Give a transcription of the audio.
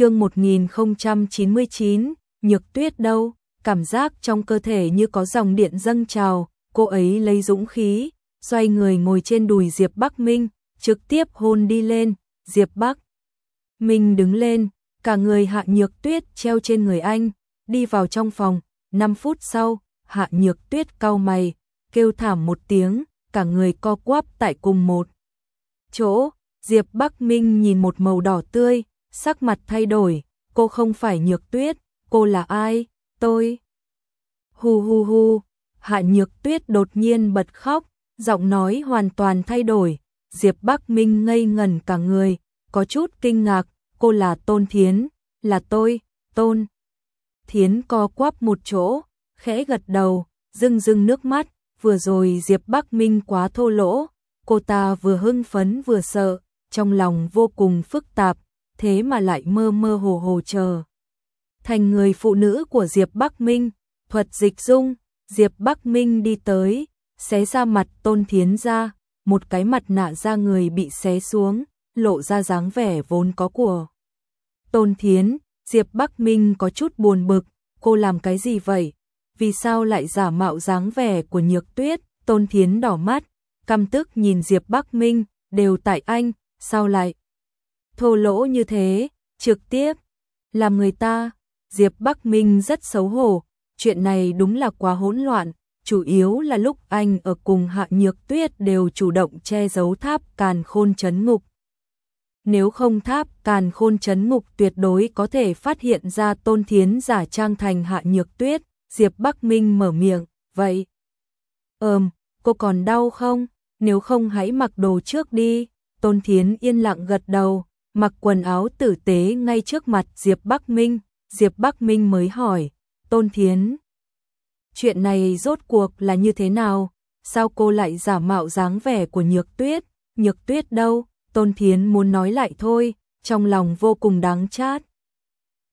chương 1099, nhược tuyết đâu, cảm giác trong cơ thể như có dòng điện dâng trào, cô ấy lấy dũng khí, xoay người ngồi trên đùi Diệp Bắc Minh, trực tiếp hôn đi lên, Diệp Bắc. Minh đứng lên, cả người hạ nhược tuyết treo trên người anh, đi vào trong phòng, 5 phút sau, hạ nhược tuyết cau mày, kêu thảm một tiếng, cả người co quắp tại cùng một chỗ, Diệp Bắc Minh nhìn một màu đỏ tươi, sắc mặt thay đổi, cô không phải nhược tuyết, cô là ai, tôi. Hu hu hu, hạ nhược tuyết đột nhiên bật khóc, giọng nói hoàn toàn thay đổi, Diệp Bắc Minh ngây ngẩn cả người, có chút kinh ngạc, cô là Tôn Thiến, là tôi, Tôn. Thiến co quắp một chỗ, khẽ gật đầu, rưng rưng nước mắt, vừa rồi Diệp Bắc Minh quá thô lỗ, cô ta vừa hưng phấn vừa sợ, trong lòng vô cùng phức tạp, thế mà lại mơ mơ hồ hồ chờ. Thành người phụ nữ của Diệp Bắc Minh, thuật dịch dung, Diệp Bắc Minh đi tới, xé ra mặt Tôn Thiến ra, một cái mặt nạ da người bị xé xuống, lộ ra dáng vẻ vốn có của. Tôn Thiến, Diệp Bắc Minh có chút buồn bực, cô làm cái gì vậy? Vì sao lại giả mạo dáng vẻ của Nhược Tuyết? Tôn Thiến đỏ mắt, căm tức nhìn Diệp Bắc Minh, đều tại anh, sao lại thô lỗ như thế, trực tiếp làm người ta. Diệp Bắc Minh rất xấu hổ, chuyện này đúng là quá hỗn loạn, chủ yếu là lúc anh ở cùng Hạ Nhược Tuyết đều chủ động che giấu tháp càn khôn chấn ngục. Nếu không tháp càn khôn chấn ngục tuyệt đối có thể phát hiện ra tôn thiến giả trang thành Hạ Nhược Tuyết, Diệp Bắc Minh mở miệng, vậy. Ờm, cô còn đau không? Nếu không hãy mặc đồ trước đi. Tôn Thiến yên lặng gật đầu, mặc quần áo tử tế ngay trước mặt Diệp Bắc Minh. Diệp Bắc Minh mới hỏi, Tôn Thiến, chuyện này rốt cuộc là như thế nào? Sao cô lại giả mạo dáng vẻ của Nhược Tuyết? Nhược Tuyết đâu? Tôn Thiến muốn nói lại thôi, trong lòng vô cùng đáng chát.